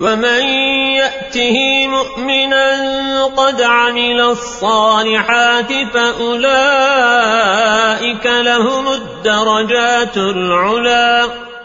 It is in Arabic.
ومن يأته مؤمنا قد عمل الصالحات فأولئك لهم الدرجات العلاق